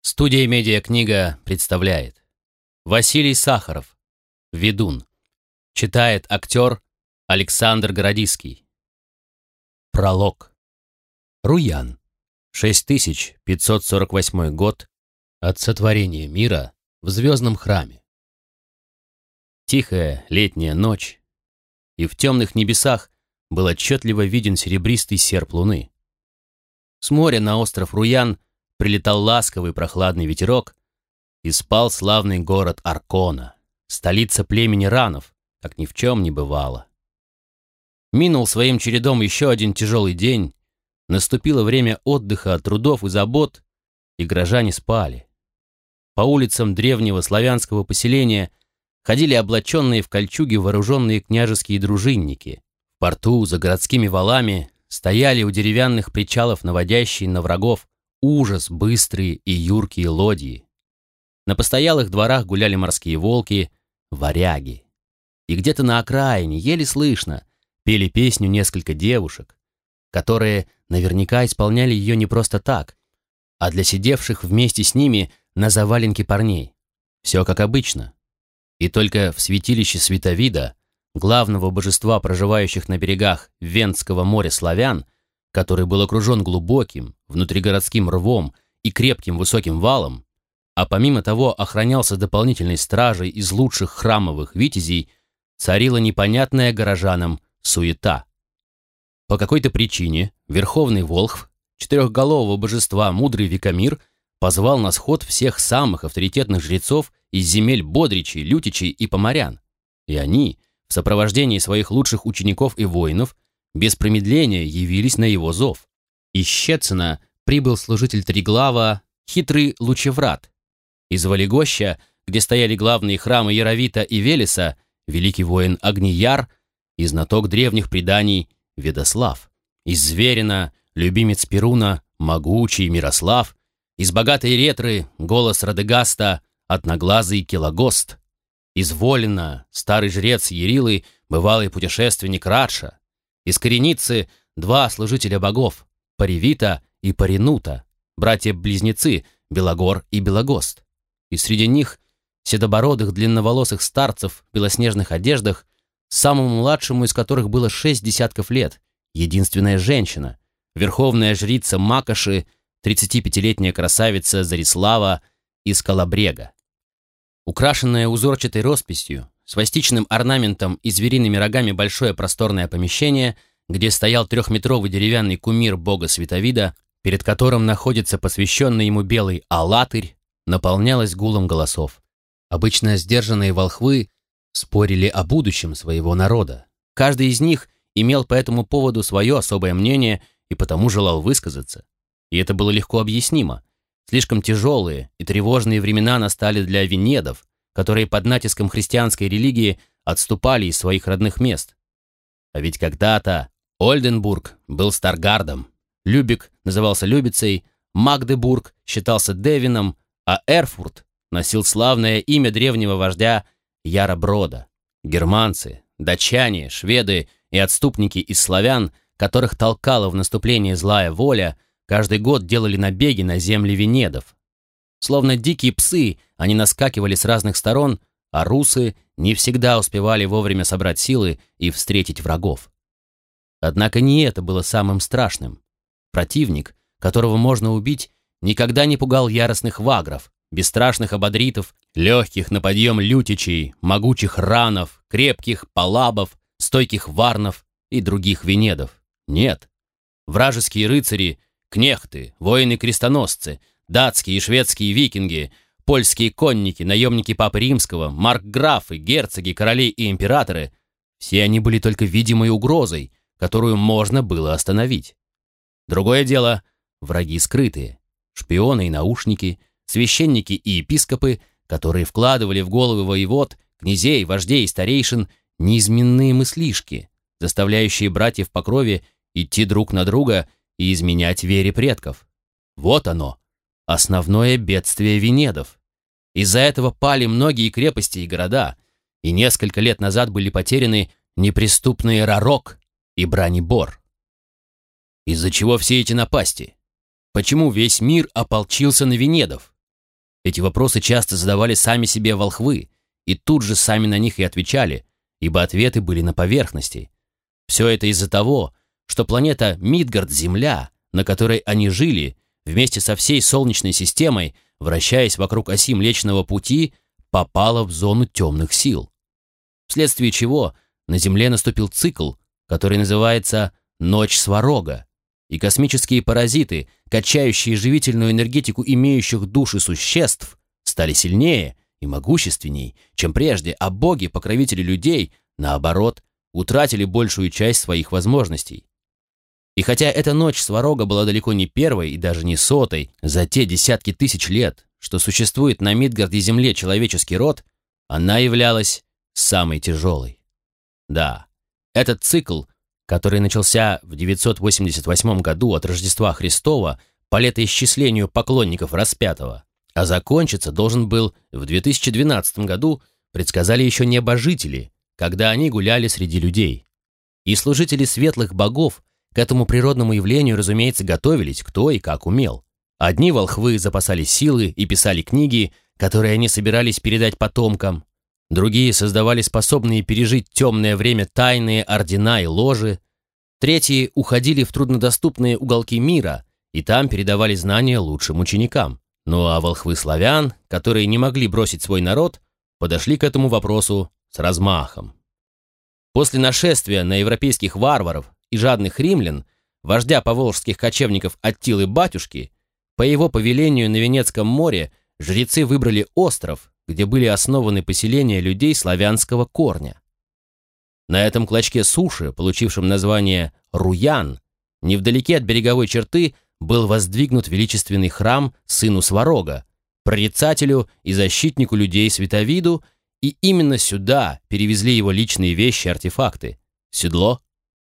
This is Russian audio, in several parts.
Студия «Медиакнига» представляет. Василий Сахаров «Ведун» Читает актер Александр Городиский Пролог. Руян. 6548 год от сотворения мира в звездном храме Тихая летняя ночь, и в темных небесах был отчетливо виден серебристый серп луны. С моря на остров Руян прилетал ласковый прохладный ветерок, и спал славный город Аркона, столица племени Ранов, как ни в чем не бывало. Минул своим чередом еще один тяжелый день, наступило время отдыха от трудов и забот, и горожане спали. По улицам древнего славянского поселения ходили облаченные в кольчуги вооруженные княжеские дружинники. В порту за городскими валами стояли у деревянных причалов наводящие на врагов ужас быстрые и юркие лодьи. На постоялых дворах гуляли морские волки, варяги. И где-то на окраине, еле слышно, пели песню несколько девушек, которые наверняка исполняли ее не просто так, а для сидевших вместе с ними на заваленке парней. Все как обычно. И только в святилище Световида, главного божества проживающих на берегах Венского моря славян, который был окружен глубоким, внутригородским рвом и крепким высоким валом, а помимо того охранялся дополнительной стражей из лучших храмовых витязей, царила непонятная горожанам суета. По какой-то причине Верховный Волхв, четырехголового божества мудрый Викамир, позвал на сход всех самых авторитетных жрецов из земель Бодричей, Лютичей и Поморян. И они, в сопровождении своих лучших учеников и воинов, без промедления явились на его зов. Из Щецина прибыл служитель Триглава, хитрый Лучеврат. Из Валегоща, где стояли главные храмы Яровита и Велеса, великий воин Агнияр и знаток древних преданий Ведослав. Из Зверина, любимец Перуна, могучий Мирослав. Из богатой Ретры, голос Радегаста, одноглазый Келогост. Из Волина, старый жрец Ярилы, бывалый путешественник Радша. Из кореницы два служителя богов – Паривита и Паринута, братья-близнецы Белогор и Белогост. И среди них седобородых длинноволосых старцев в белоснежных одеждах, самому младшему из которых было шесть десятков лет, единственная женщина, верховная жрица Макоши, 35-летняя красавица Зарислава из Калабрега. Украшенная узорчатой росписью, свастичным орнаментом и звериными рогами большое просторное помещение, где стоял трехметровый деревянный кумир бога Световида, перед которым находится посвященный ему белый алатырь, наполнялось гулом голосов. Обычно сдержанные волхвы спорили о будущем своего народа. Каждый из них имел по этому поводу свое особое мнение и потому желал высказаться. И это было легко объяснимо. Слишком тяжелые и тревожные времена настали для венедов, которые под натиском христианской религии отступали из своих родных мест. А ведь когда-то Ольденбург был Старгардом, Любик назывался Любицей, Магдебург считался Девином, а Эрфурт носил славное имя древнего вождя Яра Брода. Германцы, датчане, шведы и отступники из славян, которых толкала в наступление злая воля, каждый год делали набеги на земли Венедов, Словно дикие псы, они наскакивали с разных сторон, а русы не всегда успевали вовремя собрать силы и встретить врагов. Однако не это было самым страшным. Противник, которого можно убить, никогда не пугал яростных вагров, бесстрашных ободритов, легких на подъем лютичей, могучих ранов, крепких палабов, стойких варнов и других венедов. Нет. Вражеские рыцари, кнехты, воины-крестоносцы, Датские и шведские викинги, польские конники, наемники Папы Римского, маркграфы, герцоги, короли и императоры — все они были только видимой угрозой, которую можно было остановить. Другое дело — враги скрытые, шпионы и наушники, священники и епископы, которые вкладывали в головы воевод, князей, вождей и старейшин неизменные мыслишки, заставляющие братьев по крови идти друг на друга и изменять вере предков. Вот оно, основное бедствие Венедов. Из-за этого пали многие крепости и города, и несколько лет назад были потеряны неприступные Рарок и Бранибор. Из-за чего все эти напасти? Почему весь мир ополчился на Венедов? Эти вопросы часто задавали сами себе волхвы, и тут же сами на них и отвечали, ибо ответы были на поверхности. Все это из-за того, что планета Мидгард-Земля, на которой они жили, вместе со всей Солнечной системой, вращаясь вокруг оси Млечного Пути, попала в зону темных сил. Вследствие чего на Земле наступил цикл, который называется «Ночь Сварога», и космические паразиты, качающие живительную энергетику имеющих души существ, стали сильнее и могущественней, чем прежде, а боги, покровители людей, наоборот, утратили большую часть своих возможностей. И хотя эта ночь Сварога была далеко не первой и даже не сотой за те десятки тысяч лет, что существует на Мидгарде Земле человеческий род, она являлась самой тяжелой. Да, этот цикл, который начался в 988 году от Рождества Христова по летоисчислению поклонников распятого, а закончиться должен был в 2012 году, предсказали еще небожители, когда они гуляли среди людей. И служители светлых богов к этому природному явлению, разумеется, готовились кто и как умел. Одни волхвы запасали силы и писали книги, которые они собирались передать потомкам. Другие создавали способные пережить темное время тайные ордена и ложи. Третьи уходили в труднодоступные уголки мира и там передавали знания лучшим ученикам. Ну а волхвы славян, которые не могли бросить свой народ, подошли к этому вопросу с размахом. После нашествия на европейских варваров и жадных римлян, вождя поволжских кочевников Аттилы Батюшки, по его повелению на Венецком море жрецы выбрали остров, где были основаны поселения людей славянского корня. На этом клочке суши, получившем название Руян, невдалеке от береговой черты был воздвигнут величественный храм сыну Сварога, прорицателю и защитнику людей Световиду, и именно сюда перевезли его личные вещи-артефакты – седло,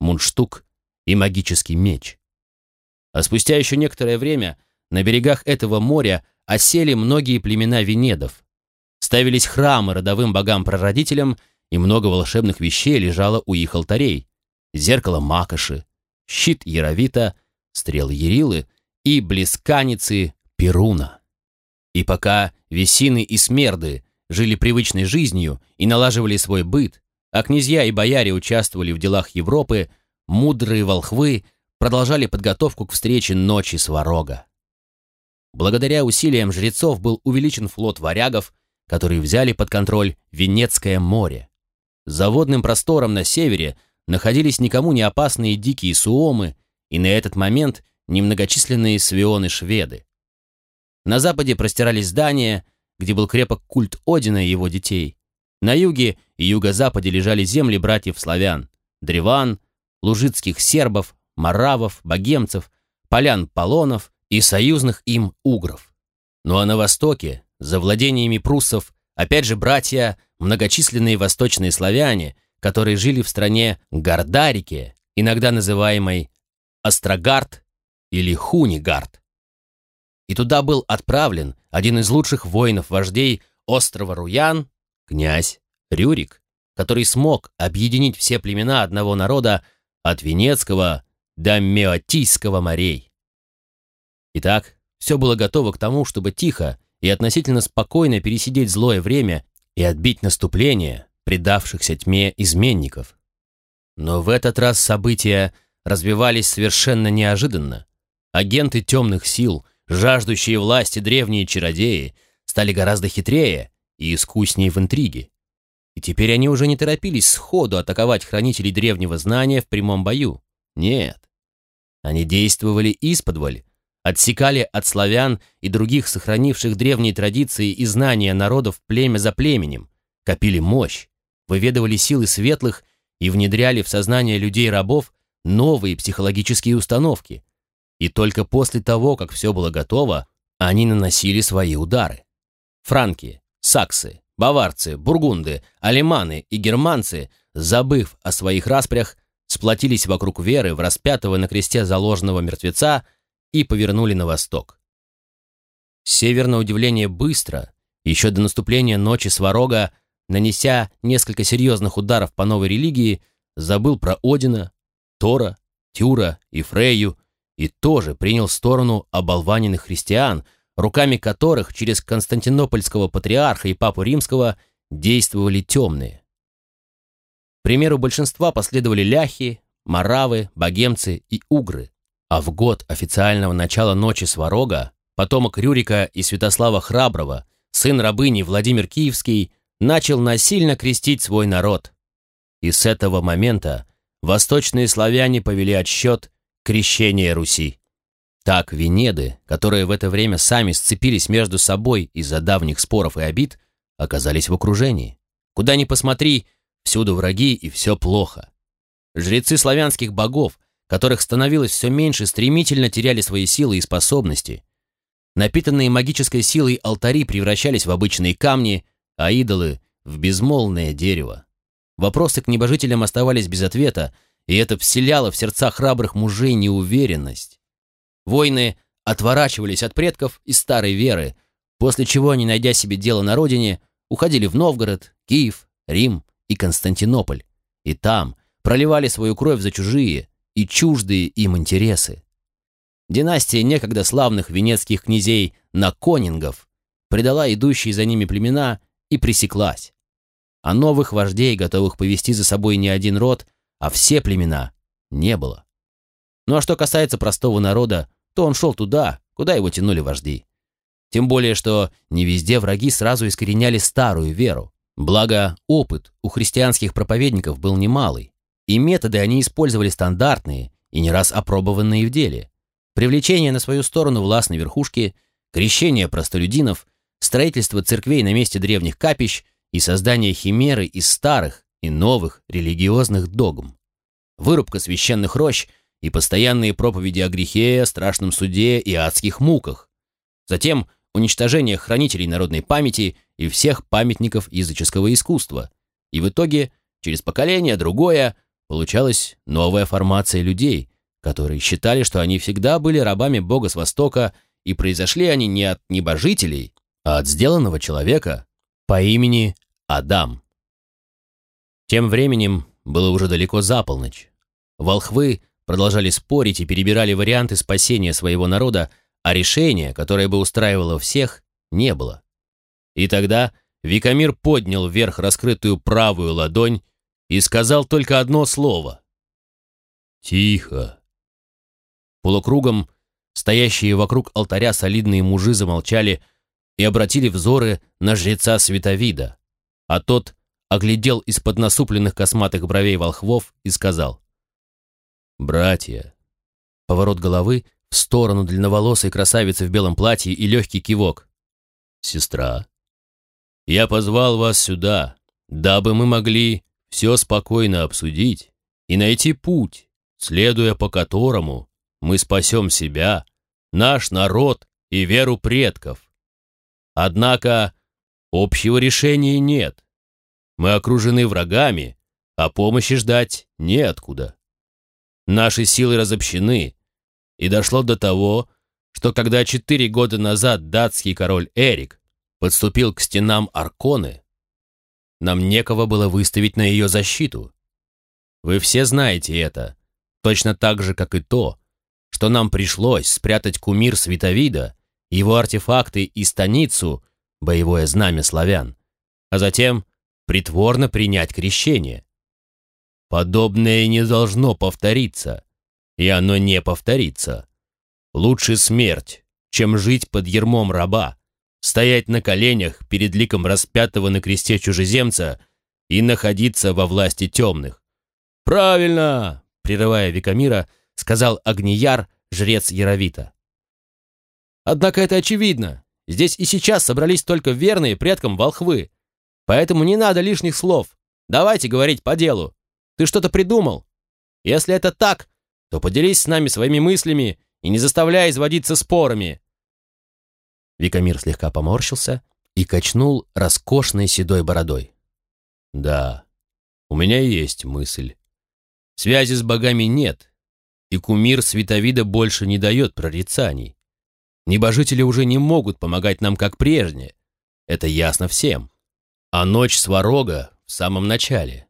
мундштук и магический меч. А спустя еще некоторое время на берегах этого моря осели многие племена венедов. Ставились храмы родовым богам-прародителям, и много волшебных вещей лежало у их алтарей. Зеркало Макоши, щит Яровита, стрелы Ярилы и блесканицы Перуна. И пока Весины и Смерды жили привычной жизнью и налаживали свой быт, а князья и бояре участвовали в делах Европы, мудрые волхвы продолжали подготовку к встрече ночи Сварога. Благодаря усилиям жрецов был увеличен флот варягов, которые взяли под контроль Венецкое море. За водным простором на севере находились никому не опасные дикие суомы и на этот момент немногочисленные свионы-шведы. На западе простирались здания, где был крепок культ Одина и его детей. На юге и юго-западе лежали земли братьев-славян, древан, лужицких сербов, маравов, богемцев, полян-полонов и союзных им угров. Ну а на востоке, за владениями пруссов, опять же братья, многочисленные восточные славяне, которые жили в стране Гардарике, иногда называемой Острогард или Хунигард. И туда был отправлен один из лучших воинов-вождей острова Руян, князь Рюрик, который смог объединить все племена одного народа от Венецкого до Меотийского морей. Итак, все было готово к тому, чтобы тихо и относительно спокойно пересидеть злое время и отбить наступление предавшихся тьме изменников. Но в этот раз события развивались совершенно неожиданно. Агенты темных сил, жаждущие власти древние чародеи, стали гораздо хитрее и искуснее в интриге. И теперь они уже не торопились сходу атаковать хранителей древнего знания в прямом бою. Нет. Они действовали исподволь, отсекали от славян и других сохранивших древние традиции и знания народов племя за племенем, копили мощь, выведывали силы светлых и внедряли в сознание людей-рабов новые психологические установки. И только после того, как все было готово, они наносили свои удары. Франки, саксы, баварцы, бургунды, алеманы и германцы, забыв о своих распрях, сплотились вокруг веры в распятого на кресте заложенного мертвеца и повернули на восток. Север, на удивление, быстро, еще до наступления ночи Сварога, нанеся несколько серьезных ударов по новой религии, забыл про Одина, Тора, Тюра и Фрейю и тоже принял сторону оболваненных христиан, руками которых через константинопольского патриарха и папу римского действовали темные. К примеру большинства последовали ляхи, маравы, богемцы и угры, а в год официального начала ночи Сварога потомок Рюрика и Святослава Храброго, сын рабыни Владимир Киевский, начал насильно крестить свой народ. И с этого момента восточные славяне повели отсчет крещения Руси. Так Венеды, которые в это время сами сцепились между собой из-за давних споров и обид, оказались в окружении. Куда ни посмотри, всюду враги и все плохо. Жрецы славянских богов, которых становилось все меньше, стремительно теряли свои силы и способности. Напитанные магической силой алтари превращались в обычные камни, а идолы — в безмолвное дерево. Вопросы к небожителям оставались без ответа, и это вселяло в сердца храбрых мужей неуверенность. Воины отворачивались от предков и старой веры, после чего, не найдя себе дела на родине, уходили в Новгород, Киев, Рим и Константинополь, и там проливали свою кровь за чужие и чуждые им интересы. Династия некогда славных венецких князей Наконингов предала идущие за ними племена и пресеклась. А новых вождей, готовых повести за собой не один род, а все племена, не было. Ну а что касается простого народа, то он шел туда, куда его тянули вожди. Тем более, что не везде враги сразу искореняли старую веру. Благо, опыт у христианских проповедников был немалый, и методы они использовали стандартные и не раз опробованные в деле. Привлечение на свою сторону властной верхушки, крещение простолюдинов, строительство церквей на месте древних капищ и создание химеры из старых и новых религиозных догм. Вырубка священных рощ – и постоянные проповеди о грехе, страшном суде и адских муках. Затем уничтожение хранителей народной памяти и всех памятников языческого искусства. И в итоге, через поколение другое, получалась новая формация людей, которые считали, что они всегда были рабами Бога с Востока, и произошли они не от небожителей, а от сделанного человека по имени Адам. Тем временем было уже далеко за полночь. Волхвы продолжали спорить и перебирали варианты спасения своего народа, а решения, которое бы устраивало всех, не было. И тогда Викамир поднял вверх раскрытую правую ладонь и сказал только одно слово. «Тихо». Полукругом стоящие вокруг алтаря солидные мужи замолчали и обратили взоры на жреца Световида, а тот оглядел из-под насупленных косматых бровей волхвов и сказал «Братья». Поворот головы в сторону длинноволосой красавицы в белом платье и легкий кивок. «Сестра, я позвал вас сюда, дабы мы могли все спокойно обсудить и найти путь, следуя по которому мы спасем себя, наш народ и веру предков. Однако общего решения нет. Мы окружены врагами, а помощи ждать неоткуда. Наши силы разобщены, и дошло до того, что когда четыре года назад датский король Эрик подступил к стенам Арконы, нам некого было выставить на ее защиту. Вы все знаете это, точно так же, как и то, что нам пришлось спрятать кумир Световида, его артефакты и станицу, боевое знамя славян, а затем притворно принять крещение. Подобное не должно повториться. И оно не повторится. Лучше смерть, чем жить под ермом раба, стоять на коленях перед ликом распятого на кресте чужеземца и находиться во власти темных. «Правильно!» — прерывая Викамира, сказал Агнияр, жрец Яровита. «Однако это очевидно. Здесь и сейчас собрались только верные предкам волхвы. Поэтому не надо лишних слов. Давайте говорить по делу. Ты что-то придумал? Если это так, то поделись с нами своими мыслями и не заставляй изводиться спорами». Викамир слегка поморщился и качнул роскошной седой бородой. «Да, у меня есть мысль. Связи с богами нет, и кумир Световида больше не дает прорицаний. Небожители уже не могут помогать нам, как прежде. Это ясно всем. А ночь Сварога в самом начале.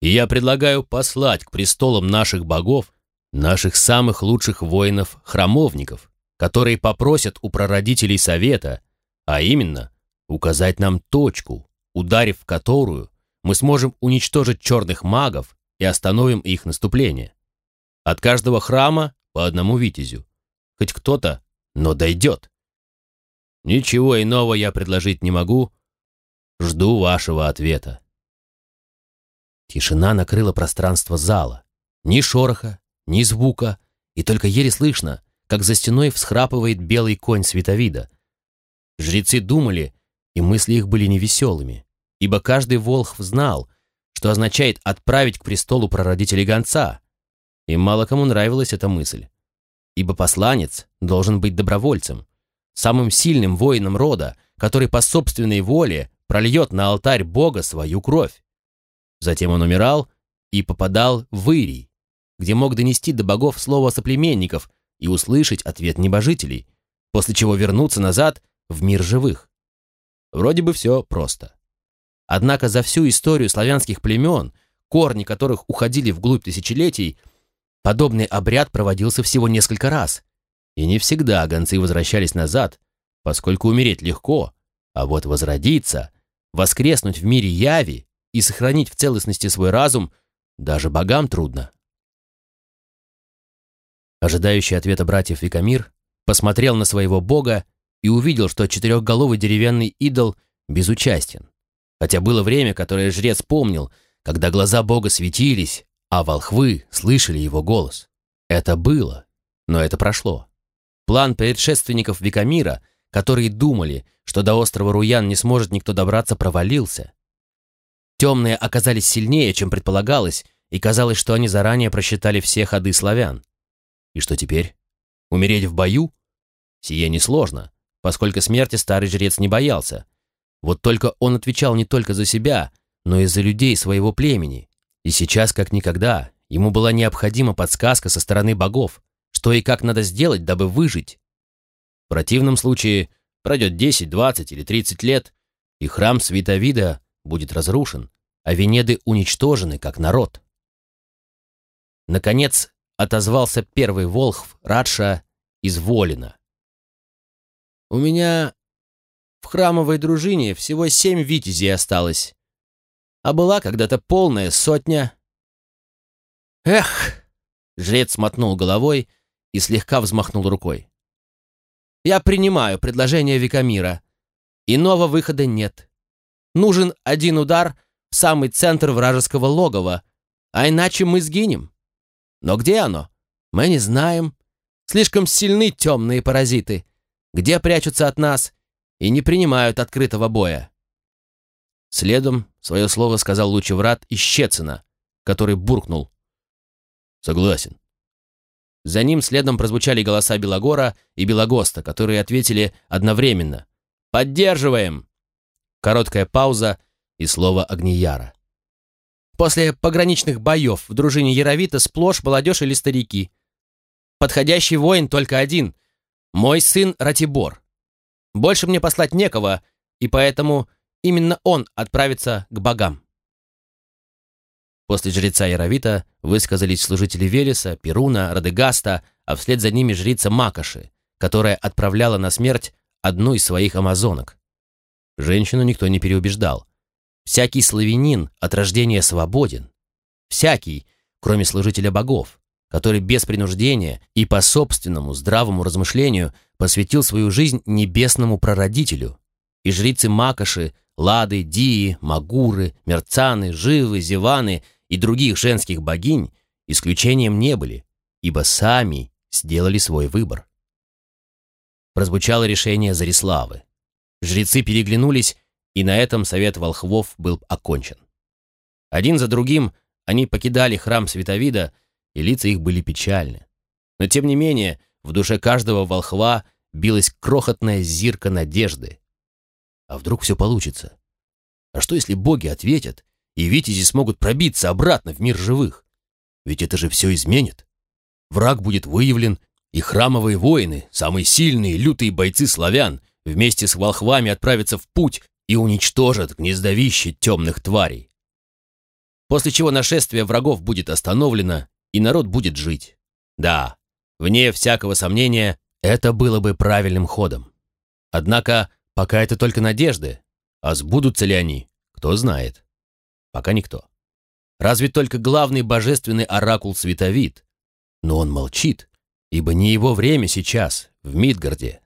И я предлагаю послать к престолам наших богов наших самых лучших воинов-храмовников, которые попросят у прародителей совета, а именно указать нам точку, ударив в которую мы сможем уничтожить черных магов и остановим их наступление. От каждого храма по одному витязю. Хоть кто-то, но дойдет. Ничего иного я предложить не могу. Жду вашего ответа. Тишина накрыла пространство зала. Ни шороха, ни звука, и только еле слышно, как за стеной всхрапывает белый конь световида. Жрецы думали, и мысли их были невеселыми, ибо каждый волхв знал, что означает отправить к престолу прародителей гонца. И мало кому нравилась эта мысль, ибо посланец должен быть добровольцем, самым сильным воином рода, который по собственной воле прольет на алтарь Бога свою кровь. Затем он умирал и попадал в Ирий, где мог донести до богов слово соплеменников и услышать ответ небожителей, после чего вернуться назад в мир живых. Вроде бы все просто. Однако за всю историю славянских племен, корни которых уходили вглубь тысячелетий, подобный обряд проводился всего несколько раз. И не всегда гонцы возвращались назад, поскольку умереть легко, а вот возродиться, воскреснуть в мире яви и сохранить в целостности свой разум даже богам трудно. Ожидающий ответа братьев Викамир посмотрел на своего бога и увидел, что четырехголовый деревянный идол безучастен. Хотя было время, которое жрец помнил, когда глаза бога светились, а волхвы слышали его голос. Это было, но это прошло. План предшественников Викамира, которые думали, что до острова Руян не сможет никто добраться, провалился. Темные оказались сильнее, чем предполагалось, и казалось, что они заранее просчитали все ходы славян. И что теперь? Умереть в бою? Сие несложно, поскольку смерти старый жрец не боялся. Вот только он отвечал не только за себя, но и за людей своего племени. И сейчас, как никогда, ему была необходима подсказка со стороны богов, что и как надо сделать, дабы выжить. В противном случае пройдет 10, 20 или 30 лет, и храм Святовида будет разрушен, а Венеды уничтожены как народ. Наконец, отозвался первый волхв Радша из Волина. «У меня в храмовой дружине всего семь витязей осталось, а была когда-то полная сотня». «Эх!» — жрец мотнул головой и слегка взмахнул рукой. «Я принимаю предложение Викамира. Иного выхода нет. Нужен один удар самый центр вражеского логова, а иначе мы сгинем». Но где оно? Мы не знаем. Слишком сильны темные паразиты. Где прячутся от нас и не принимают открытого боя. Следом свое слово сказал лучеврат Ищецина, который буркнул. «Согласен». За ним следом прозвучали голоса Белогора и Белогоста, которые ответили одновременно. «Поддерживаем!» Короткая пауза и слово Огнияра. После пограничных боев в дружине Яровита сплошь молодежь или старики. Подходящий воин только один. Мой сын Ратибор. Больше мне послать некого, и поэтому именно он отправится к богам. После жреца Яровита высказались служители Велеса, Перуна, Радегаста, а вслед за ними жрица Макоши, которая отправляла на смерть одну из своих амазонок. Женщину никто не переубеждал. Всякий славянин от рождения свободен. Всякий, кроме служителя богов, который без принуждения и по собственному здравому размышлению посвятил свою жизнь небесному прародителю. И жрицы Макоши, Лады, Дии, Магуры, Мерцаны, Живы, Зеваны и других женских богинь исключением не были, ибо сами сделали свой выбор. Прозвучало решение Зариславы. Жрецы переглянулись и на этом совет волхвов был окончен. Один за другим они покидали храм Световида, и лица их были печальны. Но тем не менее, в душе каждого волхва билась крохотная зирка надежды. А вдруг все получится? А что, если боги ответят, и витязи смогут пробиться обратно в мир живых? Ведь это же все изменит. Враг будет выявлен, и храмовые воины, самые сильные лютые бойцы славян, вместе с волхвами отправятся в путь и уничтожат гнездовище темных тварей. После чего нашествие врагов будет остановлено, и народ будет жить. Да, вне всякого сомнения, Это было бы правильным ходом. Однако пока это только надежды, а сбудутся ли они, кто знает. Пока никто. Разве только главный божественный оракул Световид. Но он молчит, ибо не его время сейчас, в Мидгарде.